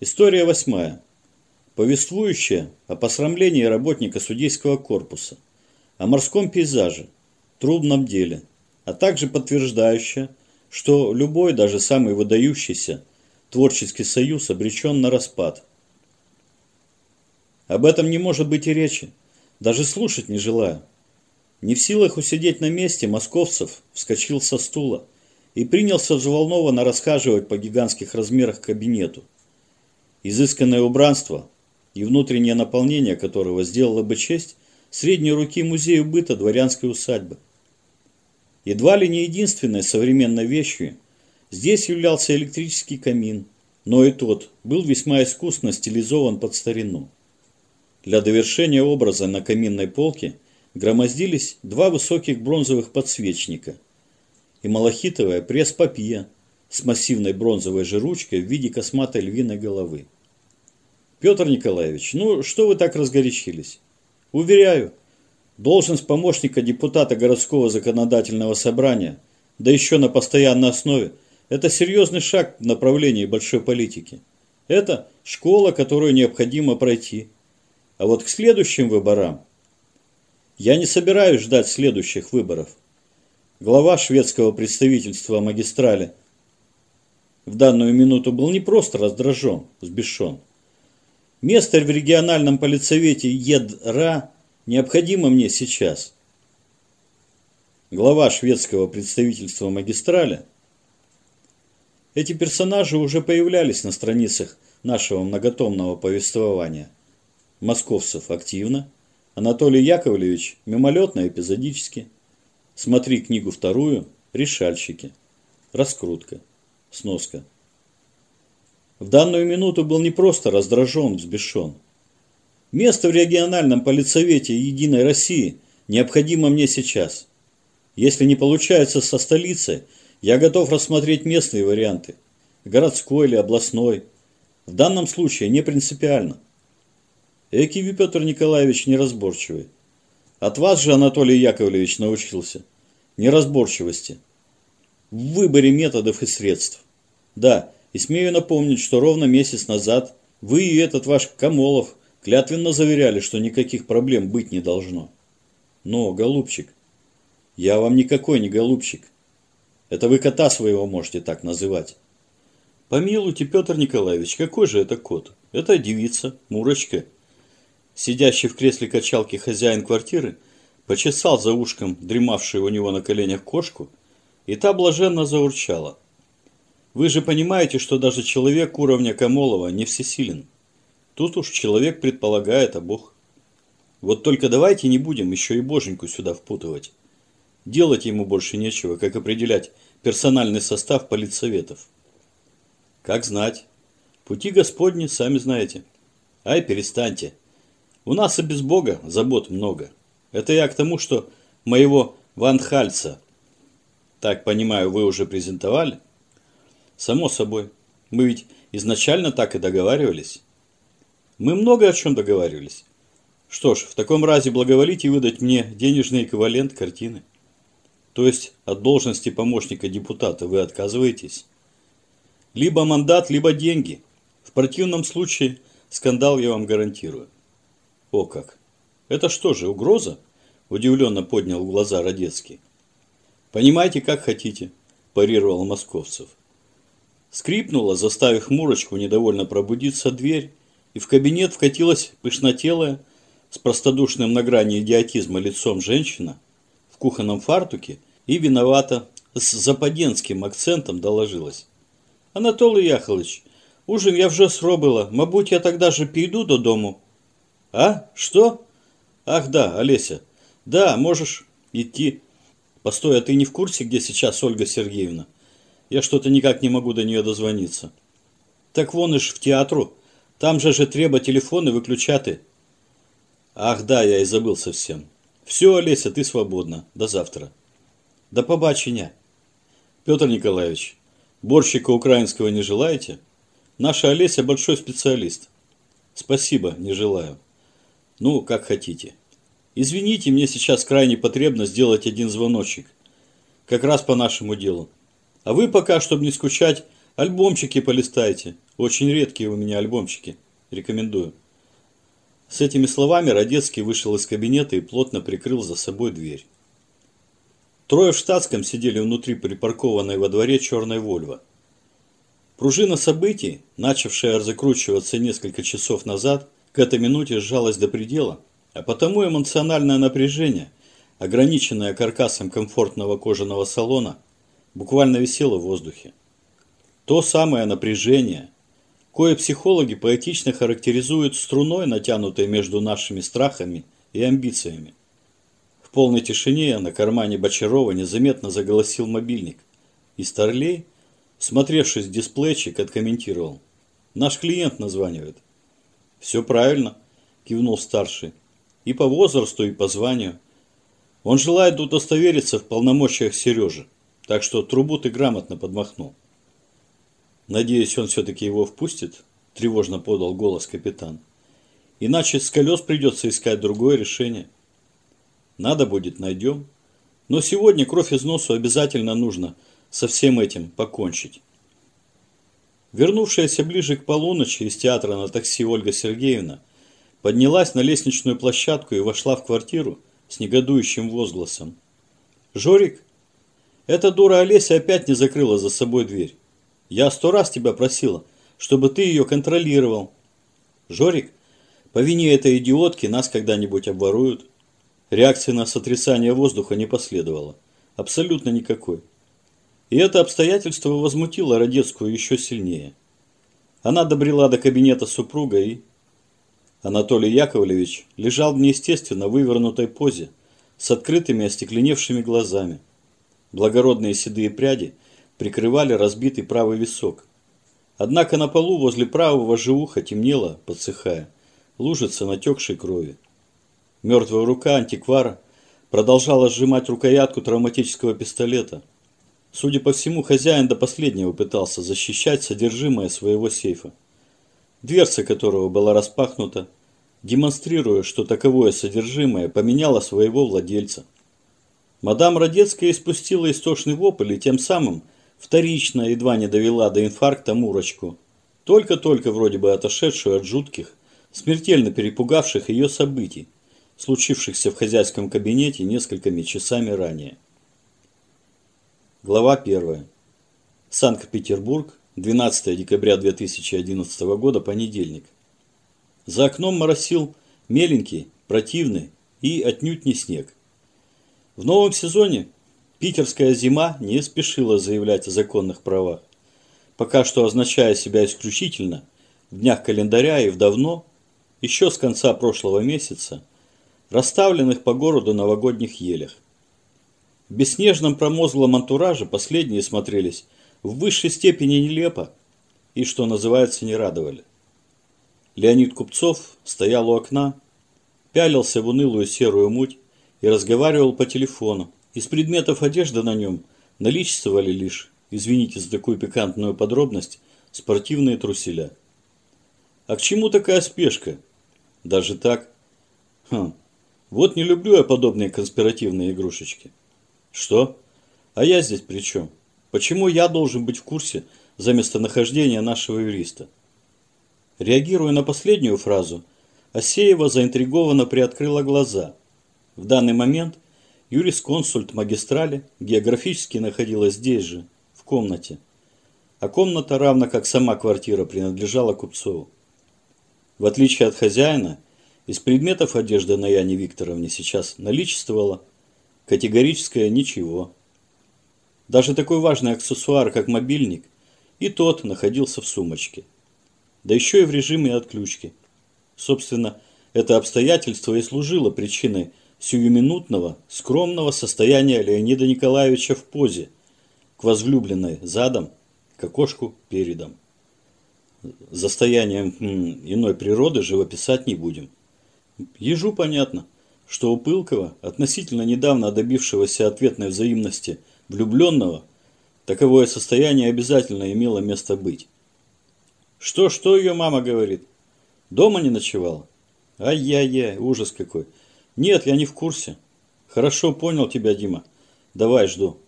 История восьмая. Повествующая о посрамлении работника судейского корпуса, о морском пейзаже, трудном деле, а также подтверждающая, что любой, даже самый выдающийся, творческий союз обречен на распад. Об этом не может быть и речи, даже слушать не желаю. Не в силах усидеть на месте, Московцев вскочил со стула и принялся взволнованно расхаживать по гигантских размерах кабинету. Изысканное убранство и внутреннее наполнение которого сделало бы честь средней руки музею быта дворянской усадьбы. Едва ли не единственной современной вещью здесь являлся электрический камин, но и тот был весьма искусно стилизован под старину. Для довершения образа на каминной полке громоздились два высоких бронзовых подсвечника и малахитовая пресс-папье с массивной бронзовой же ручкой в виде косматой львиной головы. Петр Николаевич, ну что вы так разгорячились? Уверяю, должность помощника депутата городского законодательного собрания, да еще на постоянной основе, это серьезный шаг в направлении большой политики. Это школа, которую необходимо пройти – а вот к следующим выборам я не собираюсь ждать следующих выборов. Глава шведского представительства магистрали в данную минуту был не просто раздражен, сбешен. Место в региональном полицовете ЕДРА необходимо мне сейчас. Глава шведского представительства магистрали. Эти персонажи уже появлялись на страницах нашего многотомного повествования – Московцев активно, Анатолий Яковлевич мимолетно эпизодически. Смотри книгу вторую «Решальщики». Раскрутка. Сноска. В данную минуту был не просто раздражен, взбешен. Место в региональном полицовете Единой России необходимо мне сейчас. Если не получается со столицей, я готов рассмотреть местные варианты. Городской или областной. В данном случае не принципиально. Эки вы, Петр Николаевич, неразборчивый. От вас же Анатолий Яковлевич научился. Неразборчивости. В выборе методов и средств. Да, и смею напомнить, что ровно месяц назад вы и этот ваш Камолов клятвенно заверяли, что никаких проблем быть не должно. Но, голубчик, я вам никакой не голубчик. Это вы кота своего можете так называть. Помилуйте, Петр Николаевич, какой же это кот? Это девица, Мурочка. Сидящий в кресле качалки хозяин квартиры почесал за ушком дремавшую у него на коленях кошку, и та блаженно заурчала. Вы же понимаете, что даже человек уровня Камолова не всесилен. Тут уж человек предполагает, а Бог. Вот только давайте не будем еще и Боженьку сюда впутывать. Делать ему больше нечего, как определять персональный состав политсоветов. Как знать. Пути Господни, сами знаете. Ай, перестаньте. У нас и без Бога забот много. Это я к тому, что моего Ван Хальца, так понимаю, вы уже презентовали? Само собой. Мы ведь изначально так и договаривались. Мы много о чем договаривались. Что ж, в таком разе благоволите выдать мне денежный эквивалент картины. То есть от должности помощника депутата вы отказываетесь? Либо мандат, либо деньги. В противном случае скандал я вам гарантирую. О как! Это что же, угроза? Удивленно поднял глаза Родецкий. Понимаете, как хотите, парировал Московцев. Скрипнула, заставив Мурочку недовольно пробудиться дверь, и в кабинет вкатилась пышнотелая, с простодушным на грани идиотизма лицом женщина, в кухонном фартуке и виновата с западенским акцентом доложилась. Анатолий Яхович, ужин я вже сробила, мабуть, я тогда же піду додому. А? Что? Ах да, Олеся. Да, можешь идти. Постой, а ты не в курсе, где сейчас Ольга Сергеевна? Я что-то никак не могу до нее дозвониться. Так вон ишь в театру. Там же же треба телефоны выключаты. Ах да, я и забыл совсем. Все, Олеся, ты свободна. До завтра. До побачення. Петр Николаевич, борщика украинского не желаете? Наша Олеся большой специалист. Спасибо, не желаю. Ну, как хотите. Извините, мне сейчас крайне потребно сделать один звоночек. Как раз по нашему делу. А вы пока, чтобы не скучать, альбомчики полистайте. Очень редкие у меня альбомчики. Рекомендую. С этими словами Родецкий вышел из кабинета и плотно прикрыл за собой дверь. Трое в штатском сидели внутри припаркованной во дворе черной Вольво. Пружина событий, начавшая закручиваться несколько часов назад, к этой минуте сжалась до предела, а потому эмоциональное напряжение, ограниченное каркасом комфортного кожаного салона, буквально висело в воздухе. То самое напряжение, кое психологи поэтично характеризуют струной, натянутой между нашими страхами и амбициями. В полной тишине на кармане Бочарова незаметно заголосил мобильник, и Старлей, смотревшись в дисплейчик, откомментировал. «Наш клиент названивает». «Все правильно», – кивнул старший. «И по возрасту, и по званию. Он желает удостовериться в полномочиях Сережи, так что трубу ты грамотно подмахнул». «Надеюсь, он все-таки его впустит?» – тревожно подал голос капитан. «Иначе с колес придется искать другое решение. Надо будет, найдем. Но сегодня кровь из носу обязательно нужно со всем этим покончить». Вернувшаяся ближе к полуночи из театра на такси Ольга Сергеевна поднялась на лестничную площадку и вошла в квартиру с негодующим возгласом. «Жорик, эта дура Олеся опять не закрыла за собой дверь. Я сто раз тебя просила, чтобы ты ее контролировал. Жорик, по вине этой идиотки нас когда-нибудь обворуют. Реакции на сотрясание воздуха не последовало. Абсолютно никакой. И это обстоятельство возмутило Родецкую еще сильнее. Она добрела до кабинета супруга и... Анатолий Яковлевич лежал в неестественно вывернутой позе, с открытыми остекленевшими глазами. Благородные седые пряди прикрывали разбитый правый висок. Однако на полу возле правого же уха темнело, подсыхая, лужица натекшей крови. Мертвая рука антиквара продолжала сжимать рукоятку травматического пистолета. Судя по всему, хозяин до последнего пытался защищать содержимое своего сейфа, дверца которого была распахнута, демонстрируя, что таковое содержимое поменяло своего владельца. Мадам Родецкая испустила истошный вопль и тем самым – Вторично едва не довела до инфаркта Мурочку, только-только вроде бы отошедшую от жутких, смертельно перепугавших ее событий, случившихся в хозяйском кабинете несколькими часами ранее. Глава 1. Санкт-Петербург, 12 декабря 2011 года, понедельник. За окном моросил меленький, противный и отнюдь не снег. В новом сезоне Питерская зима не спешила заявлять о законных правах, пока что означая себя исключительно в днях календаря и в давно, еще с конца прошлого месяца, расставленных по городу новогодних елях. В бесснежном промозглом антураже последние смотрелись в высшей степени нелепо и, что называется, не радовали. Леонид Купцов стоял у окна, пялился в унылую серую муть и разговаривал по телефону, из предметов одежды на нем наличествовали лишь, извините за такую пикантную подробность, спортивные труселя. А к чему такая спешка? Даже так? Хм, вот не люблю я подобные конспиративные игрушечки. Что? А я здесь при чем? Почему я должен быть в курсе за местонахождение нашего юриста? Реагируя на последнюю фразу, Асеева заинтригованно приоткрыла глаза. В данный момент Юрисконсульт магистрали географически находилась здесь же, в комнате. А комната, равно как сама квартира, принадлежала Купцову. В отличие от хозяина, из предметов одежды на Яне Викторовне сейчас наличествовало категорическое ничего. Даже такой важный аксессуар, как мобильник, и тот находился в сумочке. Да еще и в режиме отключки. Собственно, это обстоятельство и служило причиной сиюминутного, скромного состояния Леонида Николаевича в позе, к возлюбленной задом, к окошку передом. За стоянием иной природы живописать не будем. Ежу понятно, что у Пылкова, относительно недавно добившегося ответной взаимности влюбленного, таковое состояние обязательно имело место быть. Что, что ее мама говорит? Дома не ночевала? Ай-яй-яй, ужас какой. Нет, я не в курсе. Хорошо понял тебя, Дима. Давай, жду.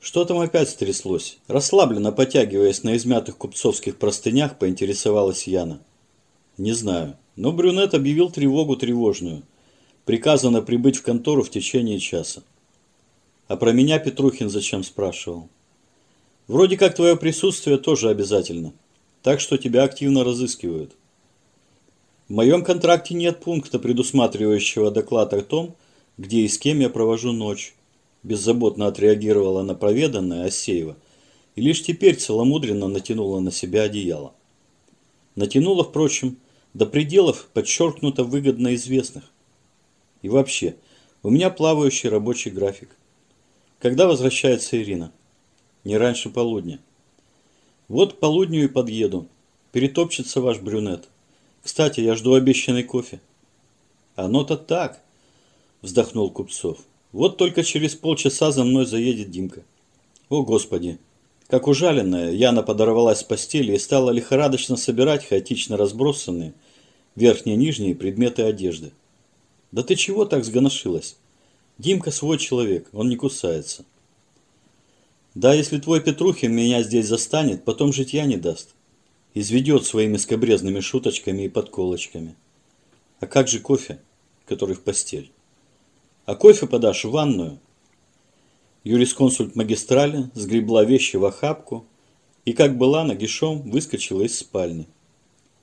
Что там опять стряслось? Расслабленно потягиваясь на измятых купцовских простынях, поинтересовалась Яна. Не знаю, но брюнет объявил тревогу тревожную. Приказано прибыть в контору в течение часа. А про меня Петрухин зачем спрашивал? Вроде как твое присутствие тоже обязательно. Так что тебя активно разыскивают. В моем контракте нет пункта, предусматривающего доклад о том, где и с кем я провожу ночь беззаботно отреагировала на проведанное Осеева и лишь теперь целомудренно натянула на себя одеяло. Натянула, впрочем, до пределов подчеркнуто выгодно известных. И вообще, у меня плавающий рабочий график. Когда возвращается Ирина? Не раньше полудня. Вот к полудню и подъеду. Перетопчется ваш брюнет. Кстати, я жду обещанный кофе. Оно-то так, вздохнул Купцов. Вот только через полчаса за мной заедет Димка. О, Господи! Как ужаленная, Яна подорвалась с постели и стала лихорадочно собирать хаотично разбросанные верхние и нижние предметы одежды. Да ты чего так сгоношилась? Димка свой человек, он не кусается. Да, если твой Петрухин меня здесь застанет, потом житья не даст. Изведет своими скобрезными шуточками и подколочками. А как же кофе, который в постель? А кофе подашь в ванную. Юрисконсульт магистрали сгребла вещи в охапку и, как была нагишом, выскочила из спальни.